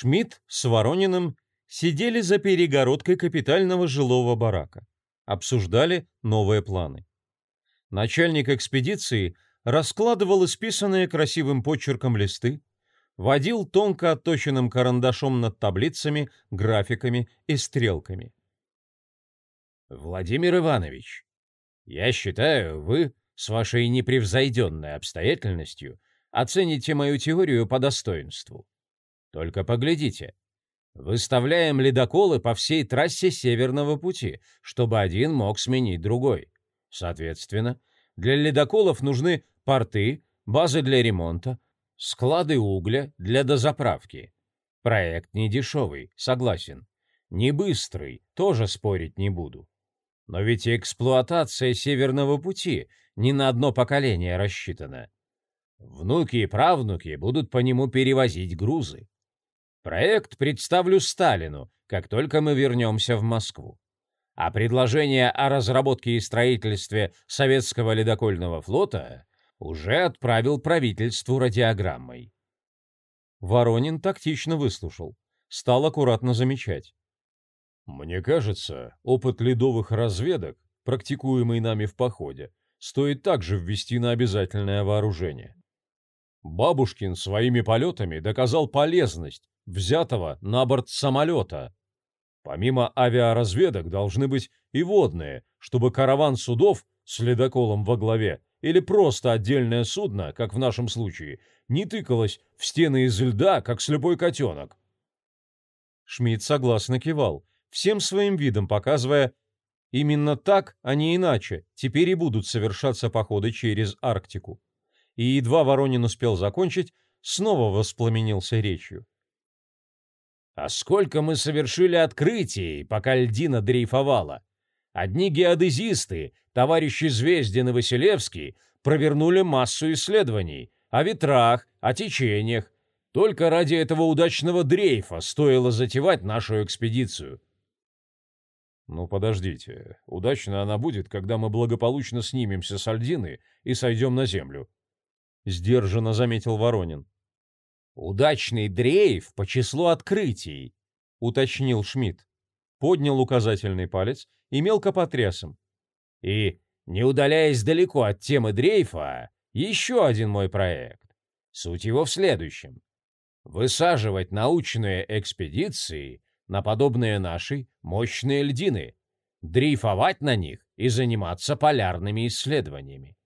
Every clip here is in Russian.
Шмидт с Ворониным сидели за перегородкой капитального жилого барака, обсуждали новые планы. Начальник экспедиции раскладывал исписанные красивым почерком листы, водил тонко отточенным карандашом над таблицами, графиками и стрелками. «Владимир Иванович, я считаю, вы с вашей непревзойденной обстоятельностью оцените мою теорию по достоинству. Только поглядите. Выставляем ледоколы по всей трассе Северного пути, чтобы один мог сменить другой. Соответственно, для ледоколов нужны порты, базы для ремонта, склады угля для дозаправки. Проект не дешевый, согласен. Не быстрый, тоже спорить не буду. Но ведь эксплуатация Северного пути не на одно поколение рассчитана. Внуки и правнуки будут по нему перевозить грузы. Проект представлю Сталину, как только мы вернемся в Москву. А предложение о разработке и строительстве советского ледокольного флота уже отправил правительству радиограммой. Воронин тактично выслушал, стал аккуратно замечать. Мне кажется, опыт ледовых разведок, практикуемый нами в походе, стоит также ввести на обязательное вооружение. Бабушкин своими полетами доказал полезность взятого на борт самолета. Помимо авиаразведок должны быть и водные, чтобы караван судов с ледоколом во главе или просто отдельное судно, как в нашем случае, не тыкалось в стены из льда, как слепой котенок. Шмидт согласно кивал, всем своим видом показывая, именно так, а не иначе, теперь и будут совершаться походы через Арктику. И едва Воронин успел закончить, снова воспламенился речью. А сколько мы совершили открытий, пока льдина дрейфовала. Одни геодезисты, товарищи Звездин и Василевский, провернули массу исследований о ветрах, о течениях. Только ради этого удачного дрейфа стоило затевать нашу экспедицию. Ну, подождите. Удачно она будет, когда мы благополучно снимемся с Альдины и сойдем на землю. Сдержанно заметил Воронин. Удачный дрейф по числу открытий, уточнил Шмидт. Поднял указательный палец и мелко потряс им. И, не удаляясь далеко от темы дрейфа, еще один мой проект. Суть его в следующем. Высаживать научные экспедиции на подобные нашей мощные льдины, дрейфовать на них и заниматься полярными исследованиями.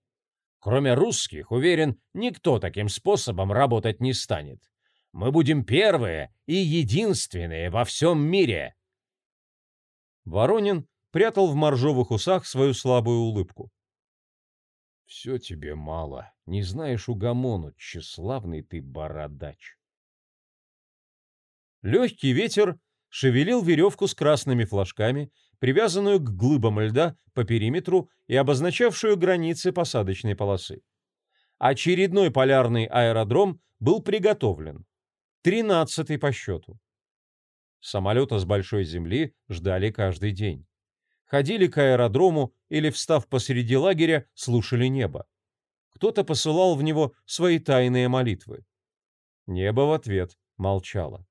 Кроме русских, уверен, никто таким способом работать не станет. Мы будем первые и единственные во всем мире. Воронин прятал в моржовых усах свою слабую улыбку. «Все тебе мало. Не знаешь угомону, тщеславный ты бородач». Легкий ветер шевелил веревку с красными флажками, привязанную к глыбам льда по периметру и обозначавшую границы посадочной полосы. Очередной полярный аэродром был приготовлен. Тринадцатый по счету. Самолета с большой земли ждали каждый день. Ходили к аэродрому или, встав посреди лагеря, слушали небо. Кто-то посылал в него свои тайные молитвы. Небо в ответ молчало.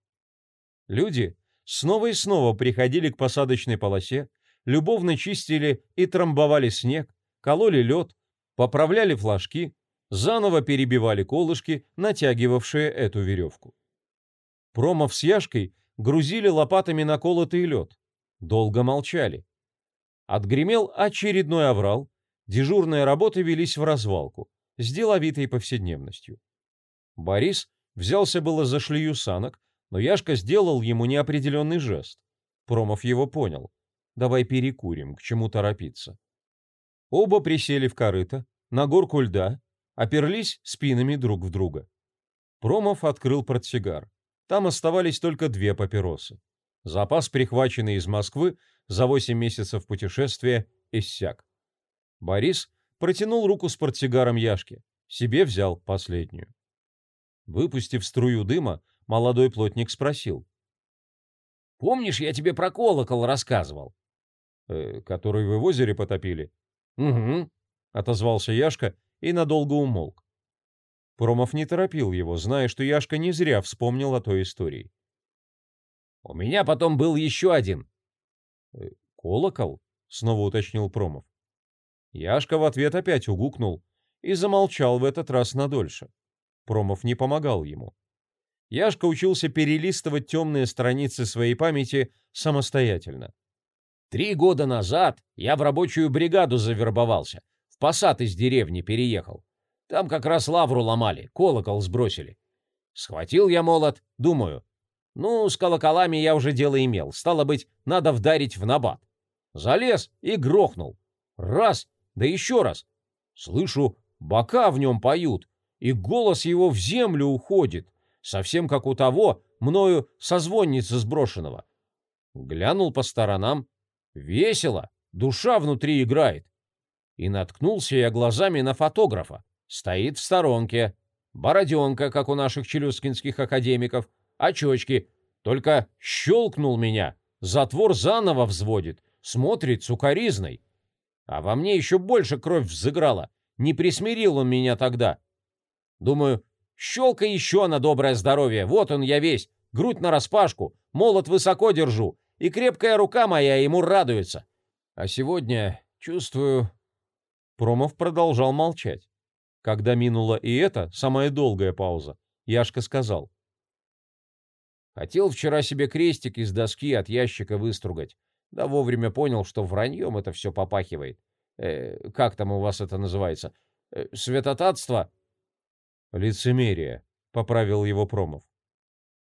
Люди снова и снова приходили к посадочной полосе, любовно чистили и трамбовали снег, кололи лед, поправляли флажки, заново перебивали колышки, натягивавшие эту веревку. Промов с Яшкой грузили лопатами наколотый лед. Долго молчали. Отгремел очередной аврал, дежурные работы велись в развалку, с деловитой повседневностью. Борис взялся было за шлею санок, но Яшка сделал ему неопределенный жест. Промов его понял. «Давай перекурим, к чему торопиться». Оба присели в корыто, на горку льда, оперлись спинами друг в друга. Промов открыл портсигар. Там оставались только две папиросы. Запас, прихваченный из Москвы за восемь месяцев путешествия, иссяк. Борис протянул руку с портсигаром Яшке, себе взял последнюю. Выпустив струю дыма, молодой плотник спросил. «Помнишь, я тебе про колокол рассказывал?» «Э, «Который вы в озере потопили?» «Угу», — отозвался Яшка и надолго умолк. Промов не торопил его, зная, что Яшка не зря вспомнил о той истории. У меня потом был еще один. Э, «Колокол?» — снова уточнил Промов. Яшка в ответ опять угукнул и замолчал в этот раз надольше. Промов не помогал ему. Яшка учился перелистывать темные страницы своей памяти самостоятельно. «Три года назад я в рабочую бригаду завербовался, в посад из деревни переехал. Там как раз лавру ломали, колокол сбросили. Схватил я молот, думаю, ну, с колоколами я уже дело имел, стало быть, надо вдарить в набат. Залез и грохнул. Раз, да еще раз. Слышу, бока в нем поют, и голос его в землю уходит, совсем как у того, мною созвонницы сброшенного. Глянул по сторонам. Весело, душа внутри играет. И наткнулся я глазами на фотографа. Стоит в сторонке. Бороденка, как у наших челюскинских академиков. Очечки. Только щелкнул меня. Затвор заново взводит. Смотрит сукоризной. А во мне еще больше кровь взыграла. Не присмирил он меня тогда. Думаю, щелка еще на доброе здоровье. Вот он я весь. Грудь нараспашку. Молот высоко держу. И крепкая рука моя ему радуется. А сегодня, чувствую... Промов продолжал молчать. Когда минула и эта, самая долгая пауза, Яшка сказал. Хотел вчера себе крестик из доски от ящика выстругать. Да вовремя понял, что враньем это все попахивает. Э, как там у вас это называется? Э, светотатство? Лицемерие, поправил его Промов.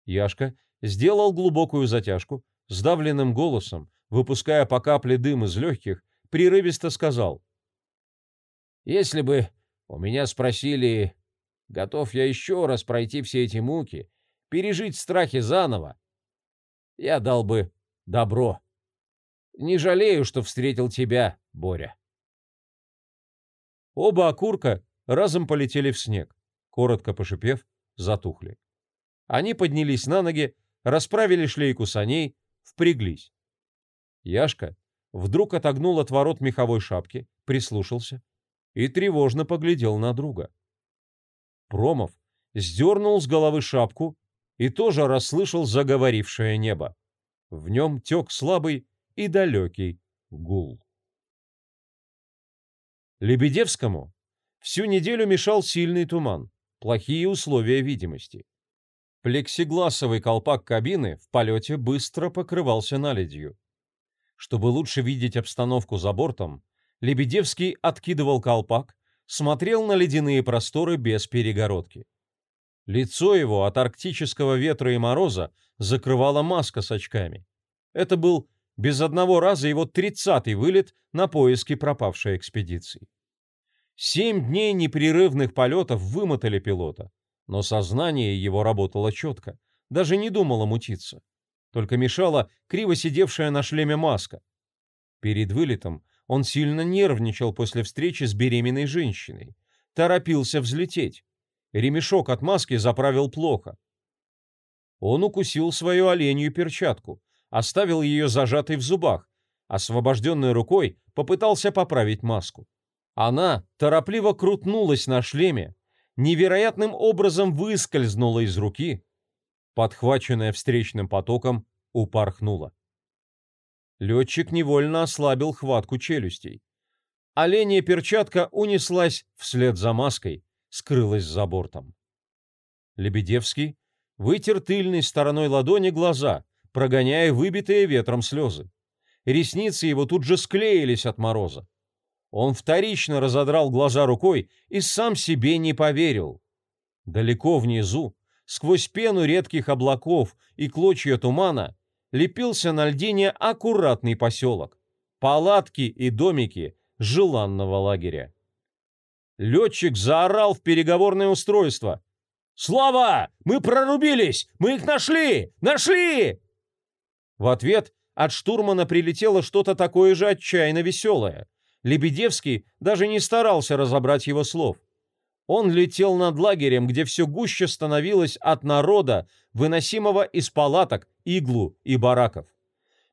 Яшка сделал глубокую затяжку, сдавленным голосом, выпуская по капле дым из легких, прерывисто сказал. «Если бы у меня спросили, готов я еще раз пройти все эти муки, пережить страхи заново, я дал бы добро. Не жалею, что встретил тебя, Боря. Оба окурка разом полетели в снег, коротко пошипев, затухли. Они поднялись на ноги, расправили шлейку саней, впряглись. Яшка вдруг отогнул от ворот меховой шапки, прислушался и тревожно поглядел на друга. Промов сдернул с головы шапку и тоже расслышал заговорившее небо. В нем тек слабый и далекий гул. Лебедевскому всю неделю мешал сильный туман, плохие условия видимости. Плексигласовый колпак кабины в полете быстро покрывался наледью. Чтобы лучше видеть обстановку за бортом, Лебедевский откидывал колпак, смотрел на ледяные просторы без перегородки. Лицо его от арктического ветра и мороза закрывала маска с очками. Это был без одного раза его тридцатый вылет на поиски пропавшей экспедиции. Семь дней непрерывных полетов вымотали пилота, но сознание его работало четко, даже не думало мутиться. Только мешала криво сидевшая на шлеме маска. Перед вылетом он сильно нервничал после встречи с беременной женщиной, торопился взлететь. Ремешок от маски заправил плохо. Он укусил свою оленью перчатку, оставил ее зажатой в зубах, освобожденной рукой попытался поправить маску. Она торопливо крутнулась на шлеме, невероятным образом выскользнула из руки, подхваченная встречным потоком, упорхнула. Летчик невольно ослабил хватку челюстей. Оленья перчатка унеслась вслед за маской, скрылась за бортом. Лебедевский вытер тыльной стороной ладони глаза, прогоняя выбитые ветром слезы. Ресницы его тут же склеились от мороза. Он вторично разодрал глаза рукой и сам себе не поверил. Далеко внизу, сквозь пену редких облаков и клочья тумана, лепился на льдине аккуратный поселок. Палатки и домики желанного лагеря. Летчик заорал в переговорное устройство. «Слава! Мы прорубились! Мы их нашли! Нашли!» В ответ от штурмана прилетело что-то такое же отчаянно веселое. Лебедевский даже не старался разобрать его слов. Он летел над лагерем, где все гуще становилось от народа, выносимого из палаток, иглу и бараков.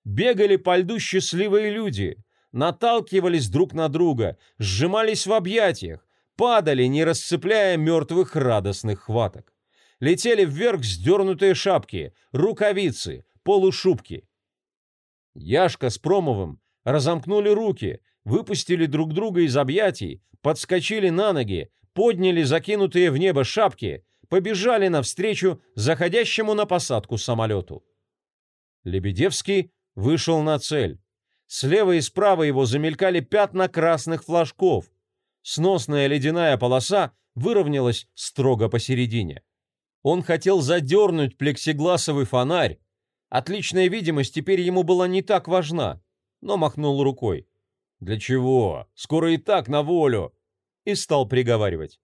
Бегали по льду счастливые люди, наталкивались друг на друга, сжимались в объятиях, падали, не расцепляя мертвых радостных хваток. Летели вверх сдернутые шапки, рукавицы, полушубки. Яшка с Промовым разомкнули руки, выпустили друг друга из объятий, подскочили на ноги, подняли закинутые в небо шапки, побежали навстречу заходящему на посадку самолету. Лебедевский вышел на цель. Слева и справа его замелькали пятна красных флажков. Сносная ледяная полоса выровнялась строго посередине. Он хотел задернуть плексигласовый фонарь. Отличная видимость теперь ему была не так важна, но махнул рукой. «Для чего? Скоро и так на волю!» И стал приговаривать.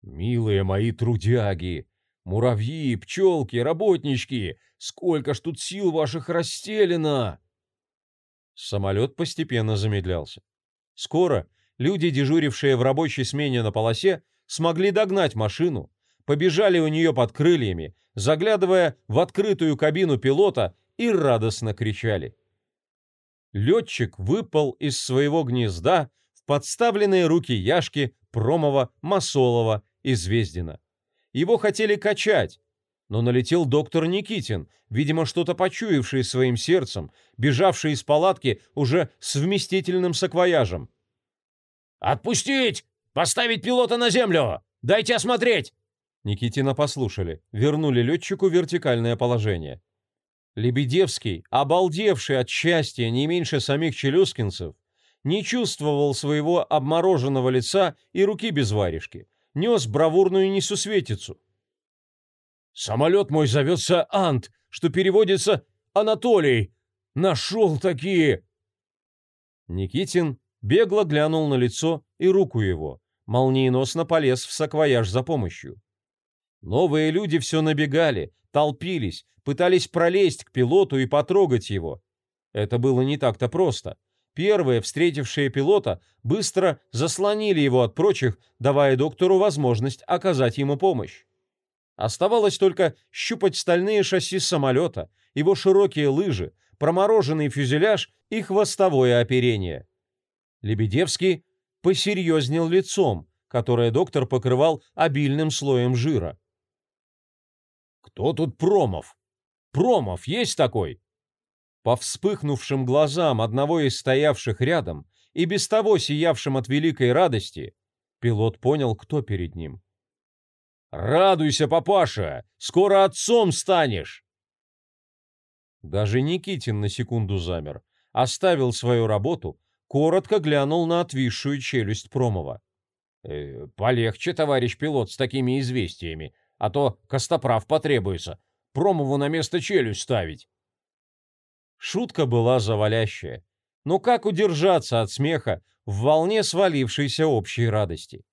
«Милые мои трудяги, муравьи, пчелки, работнички, сколько ж тут сил ваших расстелено!» Самолет постепенно замедлялся. Скоро люди, дежурившие в рабочей смене на полосе, смогли догнать машину, побежали у нее под крыльями, заглядывая в открытую кабину пилота и радостно кричали. Летчик выпал из своего гнезда в подставленные руки Яшки, Промова, Масолова и Звездина. Его хотели качать, но налетел доктор Никитин, видимо, что-то почуявший своим сердцем, бежавший из палатки уже с вместительным саквояжем. «Отпустить! Поставить пилота на землю! Дайте осмотреть!» Никитина послушали, вернули летчику вертикальное положение. Лебедевский, обалдевший от счастья не меньше самих челюскинцев, не чувствовал своего обмороженного лица и руки без варежки, нес бравурную несусветицу. «Самолет мой зовется Ант, что переводится Анатолий. Нашел такие!» Никитин бегло глянул на лицо и руку его, молниеносно полез в саквояж за помощью. Новые люди все набегали, толпились, пытались пролезть к пилоту и потрогать его. Это было не так-то просто. Первые, встретившие пилота, быстро заслонили его от прочих, давая доктору возможность оказать ему помощь. Оставалось только щупать стальные шасси самолета, его широкие лыжи, промороженный фюзеляж и хвостовое оперение. Лебедевский посерьезнел лицом, которое доктор покрывал обильным слоем жира. «Кто тут Промов? Промов есть такой?» По вспыхнувшим глазам одного из стоявших рядом и без того сиявшим от великой радости, пилот понял, кто перед ним. «Радуйся, папаша! Скоро отцом станешь!» Даже Никитин на секунду замер, оставил свою работу, коротко глянул на отвисшую челюсть Промова. «Э, «Полегче, товарищ пилот, с такими известиями а то костоправ потребуется. Промову на место челюсть ставить. Шутка была завалящая. Но как удержаться от смеха в волне свалившейся общей радости?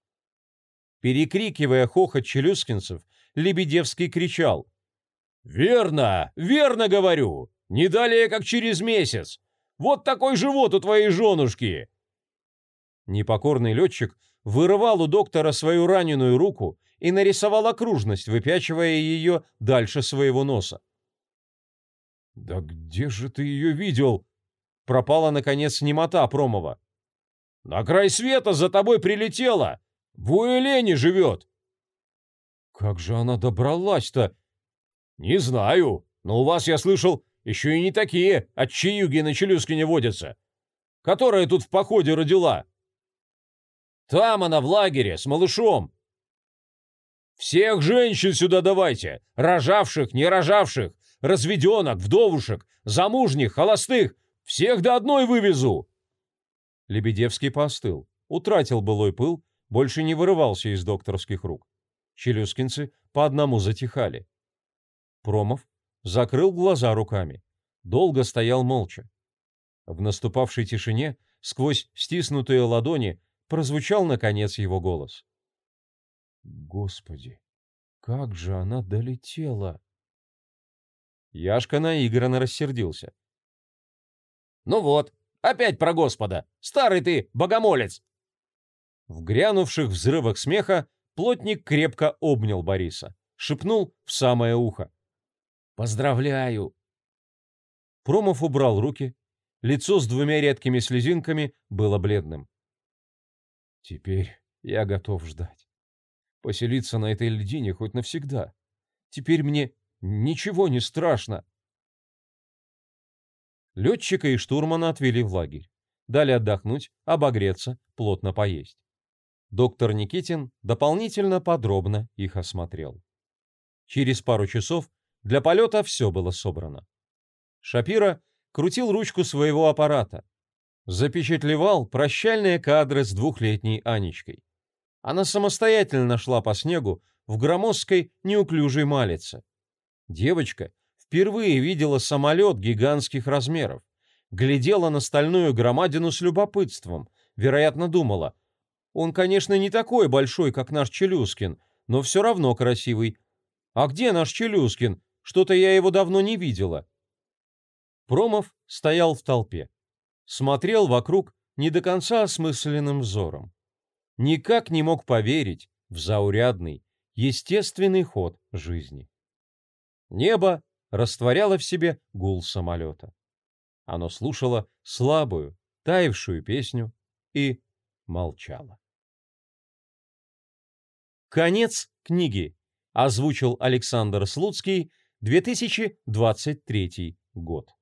Перекрикивая хохот челюскинцев, Лебедевский кричал. «Верно, верно говорю! Не далее, как через месяц! Вот такой живот у твоей женушки!» Непокорный летчик вырывал у доктора свою раненую руку и нарисовал окружность, выпячивая ее дальше своего носа. «Да где же ты ее видел?» Пропала, наконец, немота Промова. «На край света за тобой прилетела! В Уэлене живет!» «Как же она добралась-то?» «Не знаю, но у вас, я слышал, еще и не такие от чаюги на Челюскине водятся. Которая тут в походе родила?» «Там она в лагере, с малышом. Всех женщин сюда давайте, рожавших, не рожавших, разведенок, вдовушек, замужних, холостых, всех до одной вывезу!» Лебедевский постыл, утратил былой пыл, больше не вырывался из докторских рук. Челюскинцы по одному затихали. Промов закрыл глаза руками, долго стоял молча. В наступавшей тишине, сквозь стиснутые ладони, прозвучал, наконец, его голос. Господи, как же она долетела! Яшка наигранно рассердился. «Ну вот, опять про Господа! Старый ты, богомолец!» В грянувших взрывах смеха плотник крепко обнял Бориса, шепнул в самое ухо. «Поздравляю!» Промов убрал руки, лицо с двумя редкими слезинками было бледным. «Теперь я готов ждать поселиться на этой льдине хоть навсегда. Теперь мне ничего не страшно. Летчика и штурмана отвели в лагерь. Дали отдохнуть, обогреться, плотно поесть. Доктор Никитин дополнительно подробно их осмотрел. Через пару часов для полета все было собрано. Шапира крутил ручку своего аппарата. Запечатлевал прощальные кадры с двухлетней Анечкой. Она самостоятельно шла по снегу в громоздкой неуклюжей малице. Девочка впервые видела самолет гигантских размеров, глядела на стальную громадину с любопытством, вероятно, думала, он, конечно, не такой большой, как наш Челюскин, но все равно красивый. А где наш Челюскин? Что-то я его давно не видела. Промов стоял в толпе. Смотрел вокруг не до конца осмысленным взором. Никак не мог поверить в заурядный, естественный ход жизни. Небо растворяло в себе гул самолета. Оно слушало слабую, таявшую песню и молчало. Конец книги. Озвучил Александр Слуцкий, 2023 год.